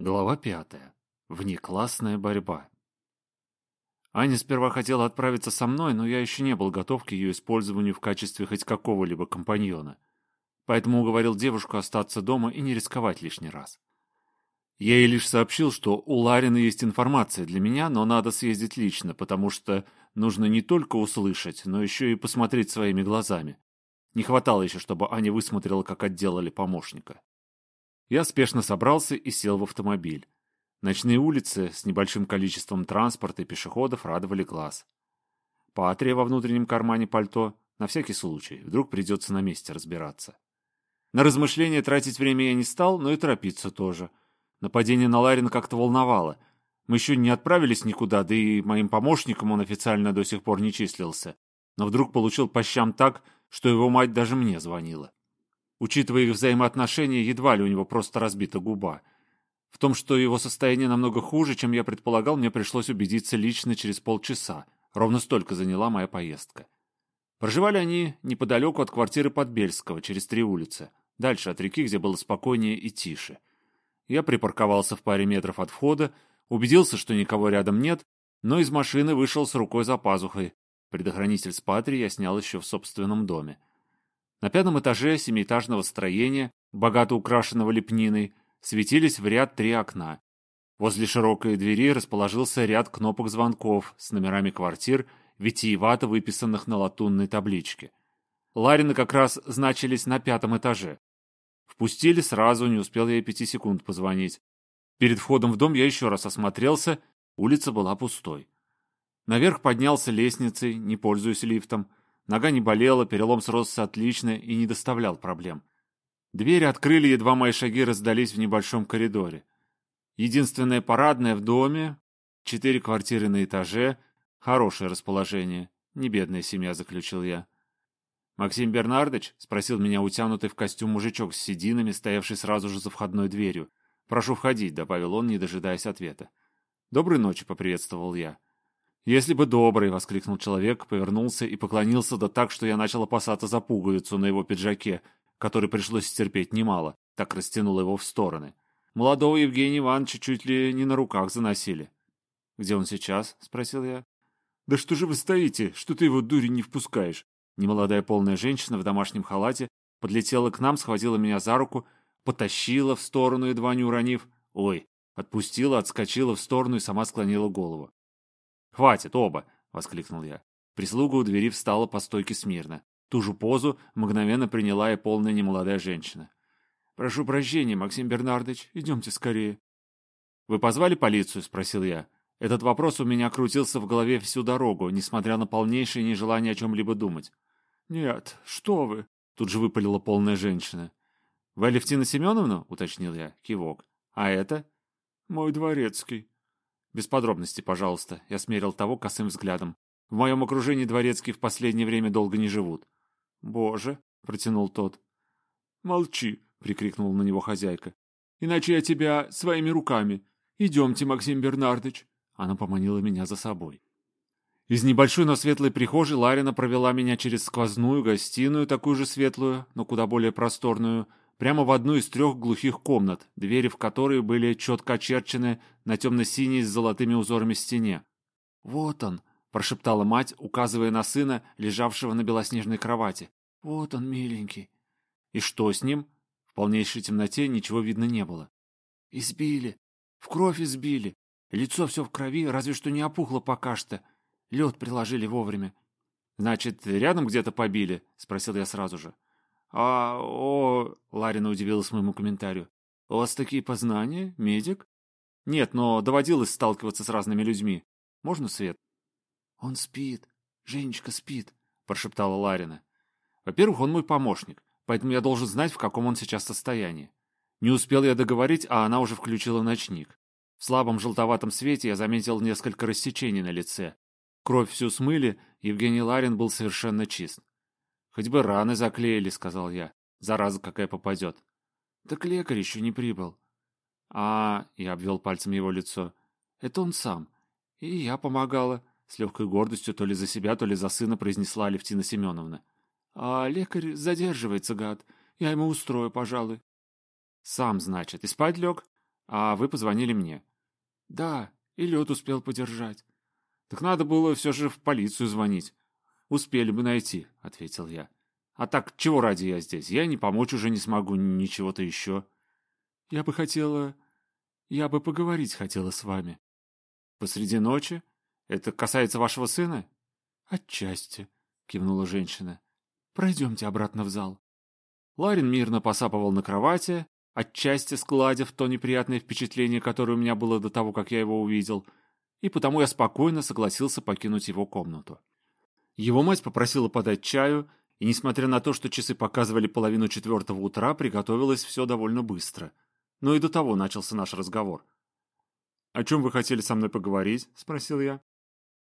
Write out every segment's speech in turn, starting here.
Глава пятая. Внеклассная борьба. Аня сперва хотела отправиться со мной, но я еще не был готов к ее использованию в качестве хоть какого-либо компаньона. Поэтому уговорил девушку остаться дома и не рисковать лишний раз. Я ей лишь сообщил, что у Ларины есть информация для меня, но надо съездить лично, потому что нужно не только услышать, но еще и посмотреть своими глазами. Не хватало еще, чтобы Аня высмотрела, как отделали помощника. Я спешно собрался и сел в автомобиль. Ночные улицы с небольшим количеством транспорта и пешеходов радовали глаз. Патрия во внутреннем кармане пальто, на всякий случай, вдруг придется на месте разбираться. На размышления тратить время я не стал, но и торопиться тоже. Нападение на Ларина как-то волновало. Мы еще не отправились никуда, да и моим помощником он официально до сих пор не числился. Но вдруг получил по щам так, что его мать даже мне звонила. Учитывая их взаимоотношения, едва ли у него просто разбита губа. В том, что его состояние намного хуже, чем я предполагал, мне пришлось убедиться лично через полчаса. Ровно столько заняла моя поездка. Проживали они неподалеку от квартиры Подбельского, через три улицы. Дальше от реки, где было спокойнее и тише. Я припарковался в паре метров от входа, убедился, что никого рядом нет, но из машины вышел с рукой за пазухой. Предохранитель с Патри я снял еще в собственном доме. На пятом этаже семиэтажного строения, богато украшенного лепниной, светились в ряд три окна. Возле широкой двери расположился ряд кнопок звонков с номерами квартир, витиевато выписанных на латунной табличке. Ларины как раз значились на пятом этаже. Впустили сразу, не успел я пяти секунд позвонить. Перед входом в дом я еще раз осмотрелся, улица была пустой. Наверх поднялся лестницей, не пользуясь лифтом. Нога не болела, перелом сросся отлично и не доставлял проблем. Двери открыли, едва мои шаги раздались в небольшом коридоре. Единственная парадная в доме, четыре квартиры на этаже, хорошее расположение. Не бедная семья, заключил я. «Максим Бернардович?» — спросил меня утянутый в костюм мужичок с сединами, стоявший сразу же за входной дверью. «Прошу входить», — добавил он, не дожидаясь ответа. «Доброй ночи», — поприветствовал я. «Если бы добрый!» — воскликнул человек, повернулся и поклонился да так, что я начал опасаться за пуговицу на его пиджаке, который пришлось стерпеть немало, так растянул его в стороны. Молодого Евгения Ивановича чуть ли не на руках заносили. «Где он сейчас?» — спросил я. «Да что же вы стоите? Что ты его, дури, не впускаешь?» Немолодая полная женщина в домашнем халате подлетела к нам, схватила меня за руку, потащила в сторону, едва не уронив. Ой, отпустила, отскочила в сторону и сама склонила голову. «Хватит, оба!» — воскликнул я. Прислуга у двери встала по стойке смирно. Ту же позу мгновенно приняла и полная немолодая женщина. «Прошу прощения, Максим Бернардович, идемте скорее». «Вы позвали полицию?» — спросил я. Этот вопрос у меня крутился в голове всю дорогу, несмотря на полнейшее нежелание о чем-либо думать. «Нет, что вы!» — тут же выпалила полная женщина. «Вы Алевтина Семеновна?» — уточнил я. Кивок. «А это?» «Мой дворецкий». Без подробностей, пожалуйста. Я смерил того косым взглядом. В моем окружении дворецкие в последнее время долго не живут. Боже, протянул тот. Молчи, прикрикнула на него хозяйка. Иначе я тебя своими руками. Идемте, Максим Бернардович. Она поманила меня за собой. Из небольшой, но светлой прихожей Ларина провела меня через сквозную гостиную, такую же светлую, но куда более просторную, прямо в одну из трех глухих комнат, двери в которые были четко очерчены на темно-синей с золотыми узорами стене. «Вот он!» — прошептала мать, указывая на сына, лежавшего на белоснежной кровати. «Вот он, миленький!» «И что с ним?» В полнейшей темноте ничего видно не было. «Избили! В кровь избили! Лицо все в крови, разве что не опухло пока что. Лед приложили вовремя». «Значит, рядом где-то побили?» — спросил я сразу же. «А, о...» — Ларина удивилась моему комментарию. «У вас такие познания, медик?» «Нет, но доводилось сталкиваться с разными людьми. Можно свет?» «Он спит. Женечка спит», — прошептала Ларина. «Во-первых, он мой помощник, поэтому я должен знать, в каком он сейчас состоянии. Не успел я договорить, а она уже включила ночник. В слабом желтоватом свете я заметил несколько рассечений на лице. Кровь всю смыли, Евгений Ларин был совершенно чист. «Хоть бы раны заклеили», — сказал я. «Зараза какая попадет». «Так лекарь еще не прибыл». «А...» — я обвел пальцем его лицо. «Это он сам. И я помогала». С легкой гордостью то ли за себя, то ли за сына произнесла Алевтина Семеновна. «А лекарь задерживается, гад. Я ему устрою, пожалуй». «Сам, значит. И спать лег?» А вы позвонили мне. Да, и лед успел подержать. Так надо было все же в полицию звонить. Успели бы найти, ответил я. А так, чего ради я здесь? Я не помочь уже не смогу, ничего-то еще. Я бы хотела... Я бы поговорить хотела с вами. Посреди ночи? Это касается вашего сына? Отчасти, кивнула женщина. Пройдемте обратно в зал. Ларин мирно посапывал на кровати, отчасти складив то неприятное впечатление, которое у меня было до того, как я его увидел, и потому я спокойно согласился покинуть его комнату. Его мать попросила подать чаю, и, несмотря на то, что часы показывали половину четвертого утра, приготовилось все довольно быстро. Но и до того начался наш разговор. «О чем вы хотели со мной поговорить?» — спросил я.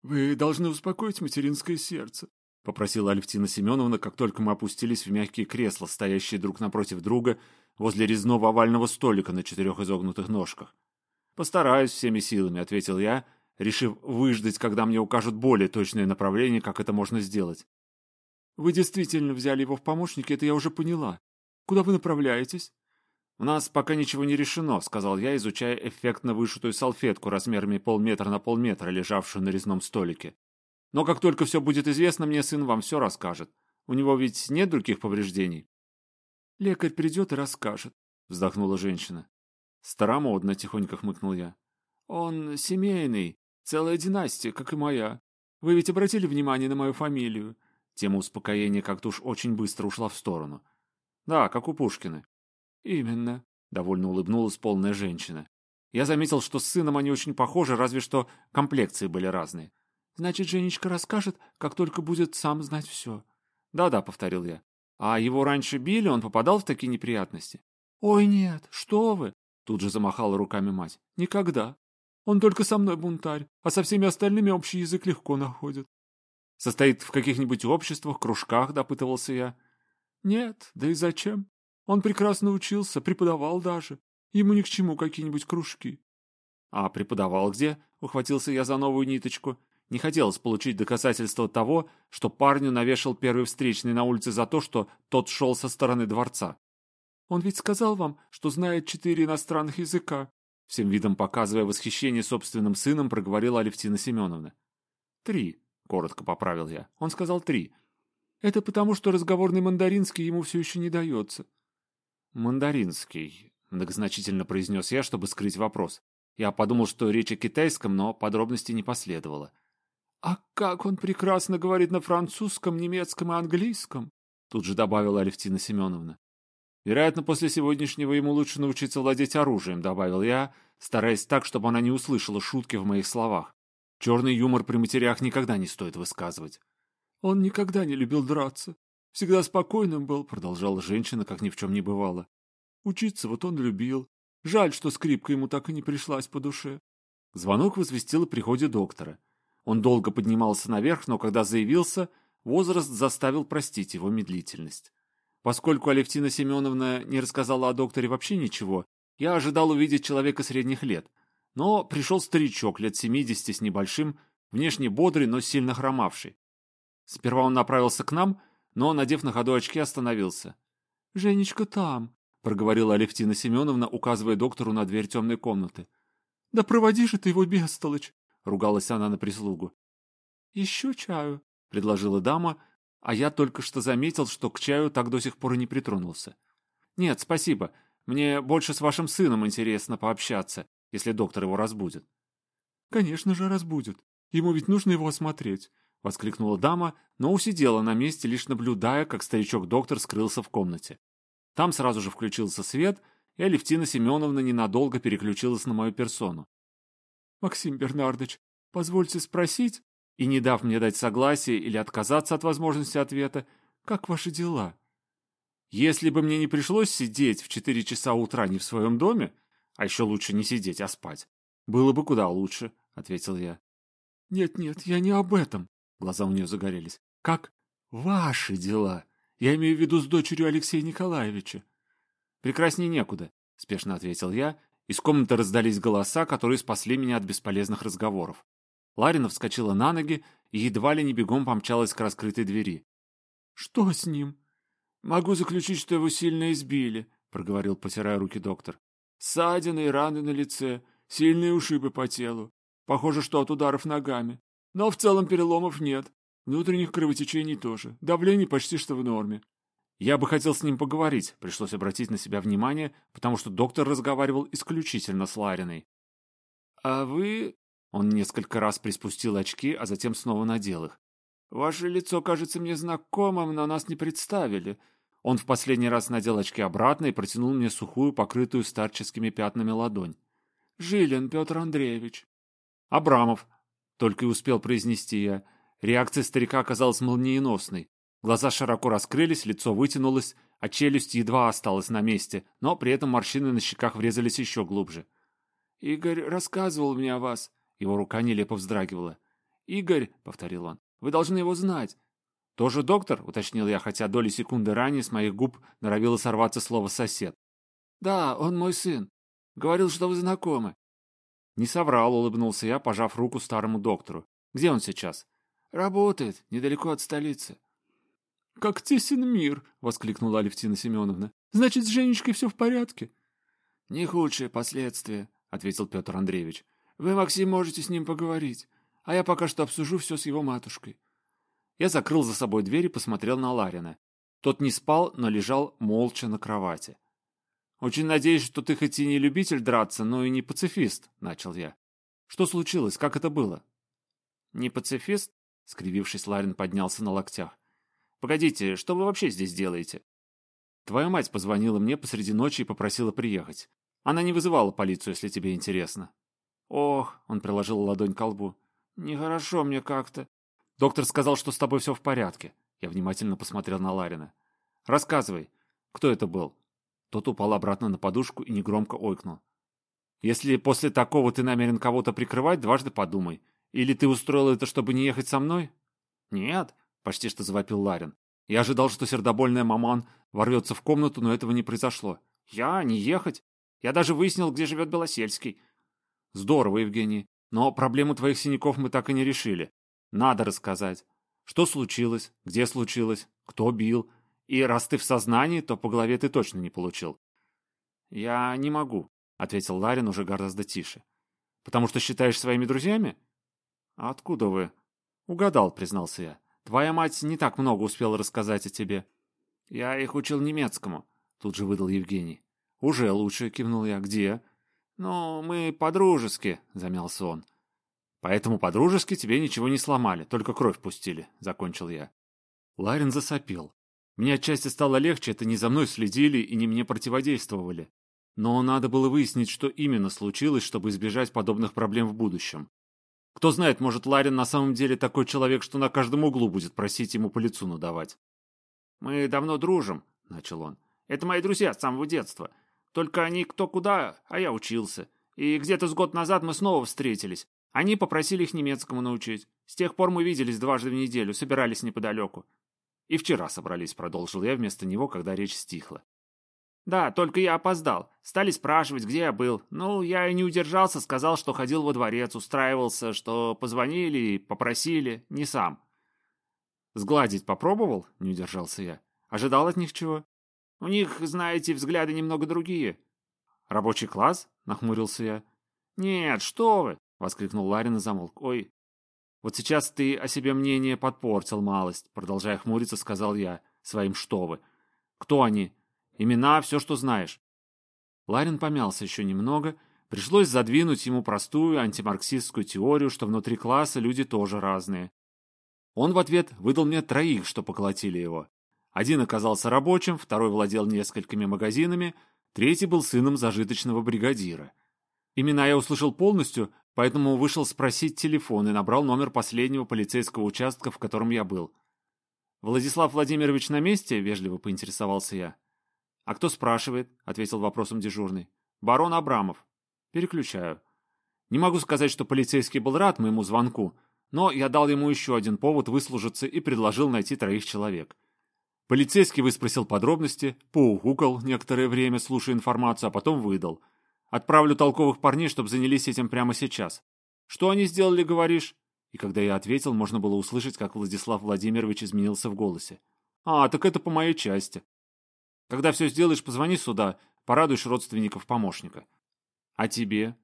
«Вы должны успокоить материнское сердце», — попросила Алевтина Семеновна, как только мы опустились в мягкие кресла, стоящие друг напротив друга, возле резного овального столика на четырех изогнутых ножках. «Постараюсь всеми силами», — ответил я, решив выждать, когда мне укажут более точное направление, как это можно сделать. «Вы действительно взяли его в помощники, это я уже поняла. Куда вы направляетесь?» «У нас пока ничего не решено», — сказал я, изучая эффектно вышитую салфетку размерами полметра на полметра, лежавшую на резном столике. «Но как только все будет известно, мне сын вам все расскажет. У него ведь нет других повреждений?» «Лекарь придет и расскажет», — вздохнула женщина. «Старомодно», — тихонько хмыкнул я. «Он семейный, целая династия, как и моя. Вы ведь обратили внимание на мою фамилию?» Тема успокоения как-то уж очень быстро ушла в сторону. «Да, как у Пушкина». «Именно», — довольно улыбнулась полная женщина. Я заметил, что с сыном они очень похожи, разве что комплекции были разные. «Значит, Женечка расскажет, как только будет сам знать все». «Да-да», — повторил я. А его раньше били, он попадал в такие неприятности? Ой, нет, что вы! Тут же замахала руками мать. Никогда. Он только со мной бунтарь, а со всеми остальными общий язык легко находит. Состоит в каких-нибудь обществах, кружках, допытывался я. Нет, да и зачем? Он прекрасно учился, преподавал даже. Ему ни к чему какие-нибудь кружки. А преподавал где? Ухватился я за новую ниточку. Не хотелось получить доказательство того, что парню навешал первый встречный на улице за то, что тот шел со стороны дворца. «Он ведь сказал вам, что знает четыре иностранных языка», всем видом показывая восхищение собственным сыном, проговорила Алевтина Семеновна. «Три», — коротко поправил я. Он сказал три. «Это потому, что разговорный мандаринский ему все еще не дается». «Мандаринский», — многозначительно произнес я, чтобы скрыть вопрос. Я подумал, что речь о китайском, но подробностей не последовало. «А как он прекрасно говорит на французском, немецком и английском!» Тут же добавила Алевтина Семеновна. «Вероятно, после сегодняшнего ему лучше научиться владеть оружием», — добавил я, стараясь так, чтобы она не услышала шутки в моих словах. Черный юмор при матерях никогда не стоит высказывать. «Он никогда не любил драться. Всегда спокойным был», — продолжала женщина, как ни в чем не бывало. «Учиться вот он любил. Жаль, что скрипка ему так и не пришлась по душе». Звонок возвестил о приходе доктора. Он долго поднимался наверх, но когда заявился, возраст заставил простить его медлительность. Поскольку Алевтина Семеновна не рассказала о докторе вообще ничего, я ожидал увидеть человека средних лет. Но пришел старичок лет семидесяти с небольшим, внешне бодрый, но сильно хромавший. Сперва он направился к нам, но, надев на ходу очки, остановился. «Женечка там», — проговорила Алевтина Семеновна, указывая доктору на дверь темной комнаты. «Да проводи же ты его, бестолочь!» ругалась она на прислугу. «Еще чаю», — предложила дама, а я только что заметил, что к чаю так до сих пор и не притронулся. «Нет, спасибо. Мне больше с вашим сыном интересно пообщаться, если доктор его разбудит». «Конечно же разбудит. Ему ведь нужно его осмотреть», — воскликнула дама, но усидела на месте, лишь наблюдая, как старичок-доктор скрылся в комнате. Там сразу же включился свет, и Алевтина Семеновна ненадолго переключилась на мою персону. Максим Бернардович, позвольте спросить, и не дав мне дать согласие или отказаться от возможности ответа, как ваши дела? Если бы мне не пришлось сидеть в четыре часа утра не в своем доме, а еще лучше не сидеть, а спать, было бы куда лучше, — ответил я. Нет-нет, я не об этом. Глаза у нее загорелись. Как ваши дела? Я имею в виду с дочерью Алексея Николаевича. Прекрасней некуда, — спешно ответил я из комнаты раздались голоса, которые спасли меня от бесполезных разговоров. Ларина вскочила на ноги и едва ли не бегом помчалась к раскрытой двери. «Что с ним?» «Могу заключить, что его сильно избили», — проговорил, потирая руки доктор. Ссадины и раны на лице, сильные ушибы по телу. Похоже, что от ударов ногами. Но в целом переломов нет. Внутренних кровотечений тоже. Давление почти что в норме. Я бы хотел с ним поговорить, пришлось обратить на себя внимание, потому что доктор разговаривал исключительно с Лариной. «А вы...» Он несколько раз приспустил очки, а затем снова надел их. «Ваше лицо кажется мне знакомым, но нас не представили». Он в последний раз надел очки обратно и протянул мне сухую, покрытую старческими пятнами ладонь. «Жилин Петр Андреевич». «Абрамов», — только и успел произнести я. Реакция старика оказалась молниеносной. Глаза широко раскрылись, лицо вытянулось, а челюсть едва осталась на месте, но при этом морщины на щеках врезались еще глубже. «Игорь рассказывал мне о вас». Его рука нелепо вздрагивала. «Игорь», — повторил он, — «вы должны его знать». «Тоже доктор?» — уточнил я, хотя доли секунды ранее с моих губ норовило сорваться слово «сосед». «Да, он мой сын. Говорил, что вы знакомы». Не соврал, улыбнулся я, пожав руку старому доктору. «Где он сейчас?» «Работает, недалеко от столицы». «Как тесен мир!» — воскликнула Алевтина Семеновна. «Значит, с Женечкой все в порядке?» «Не худшие последствия», — ответил Петр Андреевич. «Вы, Максим, можете с ним поговорить, а я пока что обсужу все с его матушкой». Я закрыл за собой дверь и посмотрел на Ларина. Тот не спал, но лежал молча на кровати. «Очень надеюсь, что ты хоть и не любитель драться, но и не пацифист», — начал я. «Что случилось? Как это было?» «Не пацифист?» — скривившись, Ларин поднялся на локтях. Погодите, что вы вообще здесь делаете? Твоя мать позвонила мне посреди ночи и попросила приехать. Она не вызывала полицию, если тебе интересно. Ох, он приложил ладонь к лбу. Нехорошо мне как-то. Доктор сказал, что с тобой все в порядке. Я внимательно посмотрел на Ларина. Рассказывай, кто это был? Тот упал обратно на подушку и негромко ойкнул. Если после такого ты намерен кого-то прикрывать, дважды подумай. Или ты устроил это, чтобы не ехать со мной? Нет, — почти что завопил Ларин. Я ожидал, что сердобольная маман ворвется в комнату, но этого не произошло. Я? Не ехать? Я даже выяснил, где живет Белосельский. Здорово, Евгений. Но проблему твоих синяков мы так и не решили. Надо рассказать. Что случилось? Где случилось? Кто бил? И раз ты в сознании, то по голове ты точно не получил. Я не могу, — ответил Ларин уже гораздо тише. Потому что считаешь своими друзьями? А откуда вы? Угадал, признался я. Твоя мать не так много успела рассказать о тебе. Я их учил немецкому, тут же выдал Евгений. Уже лучше, кивнул я. Где? Ну, мы по-дружески, замялся он. Поэтому по-дружески тебе ничего не сломали, только кровь пустили, закончил я. Ларин засопел. Мне отчасти стало легче, это не за мной следили и не мне противодействовали. Но надо было выяснить, что именно случилось, чтобы избежать подобных проблем в будущем. Кто знает, может, Ларин на самом деле такой человек, что на каждом углу будет просить ему по лицу надавать. «Мы давно дружим», — начал он. «Это мои друзья с самого детства. Только они кто куда, а я учился. И где-то с год назад мы снова встретились. Они попросили их немецкому научить. С тех пор мы виделись дважды в неделю, собирались неподалеку. И вчера собрались, продолжил я вместо него, когда речь стихла. Да, только я опоздал. Стали спрашивать, где я был. Ну, я и не удержался, сказал, что ходил во дворец, устраивался, что позвонили и попросили, не сам. Сгладить попробовал? Не удержался я. Ожидал от них чего? У них, знаете, взгляды немного другие. Рабочий класс? Нахмурился я. Нет, что вы! Воскликнул Ларин и замолк. Ой, вот сейчас ты о себе мнение подпортил малость, продолжая хмуриться, сказал я своим что вы. Кто они? Имена, все, что знаешь. Ларин помялся еще немного. Пришлось задвинуть ему простую антимарксистскую теорию, что внутри класса люди тоже разные. Он в ответ выдал мне троих, что поколотили его. Один оказался рабочим, второй владел несколькими магазинами, третий был сыном зажиточного бригадира. Имена я услышал полностью, поэтому вышел спросить телефон и набрал номер последнего полицейского участка, в котором я был. «Владислав Владимирович на месте?» — вежливо поинтересовался я. «А кто спрашивает?» — ответил вопросом дежурный. «Барон Абрамов». «Переключаю». Не могу сказать, что полицейский был рад моему звонку, но я дал ему еще один повод выслужиться и предложил найти троих человек. Полицейский выспросил подробности, поугукал некоторое время, слушая информацию, а потом выдал. «Отправлю толковых парней, чтобы занялись этим прямо сейчас». «Что они сделали, говоришь?» И когда я ответил, можно было услышать, как Владислав Владимирович изменился в голосе. «А, так это по моей части. Когда все сделаешь, позвони сюда. Порадуешь родственников помощника. А тебе?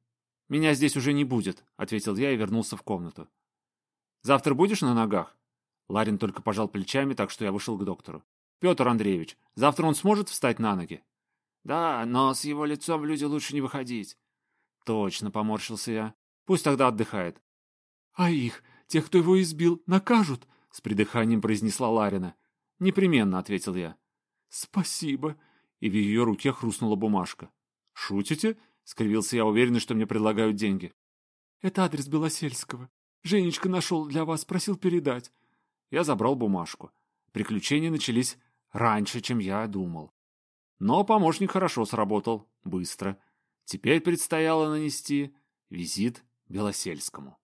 Меня здесь уже не будет, ответил я и вернулся в комнату. Завтра будешь на ногах? Ларин только пожал плечами, так что я вышел к доктору. Петр Андреевич, завтра он сможет встать на ноги? Да, но с его лицом люди лучше не выходить. Точно, поморщился я. Пусть тогда отдыхает. А их, тех, кто его избил, накажут? С придыханием произнесла Ларина. Непременно, ответил я. Спасибо. И в ее руке хрустнула бумажка. Шутите? Скривился я, уверенный, что мне предлагают деньги. Это адрес Белосельского. Женечка нашел для вас, просил передать. Я забрал бумажку. Приключения начались раньше, чем я думал. Но помощник хорошо сработал, быстро. Теперь предстояло нанести визит Белосельскому.